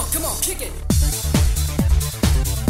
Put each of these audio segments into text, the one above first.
on, come on, kick it.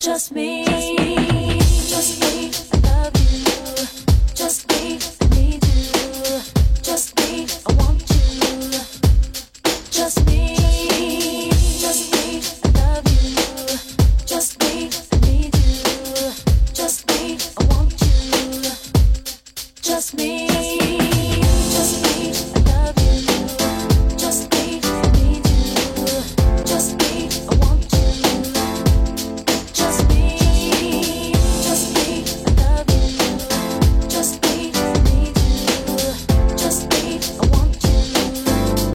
Just me. Just me. Just me. I love you. Just me. I need you. Just me. I want you. Just me. Just me. I love you. Just me. I need you. Just me. I want you. Just me.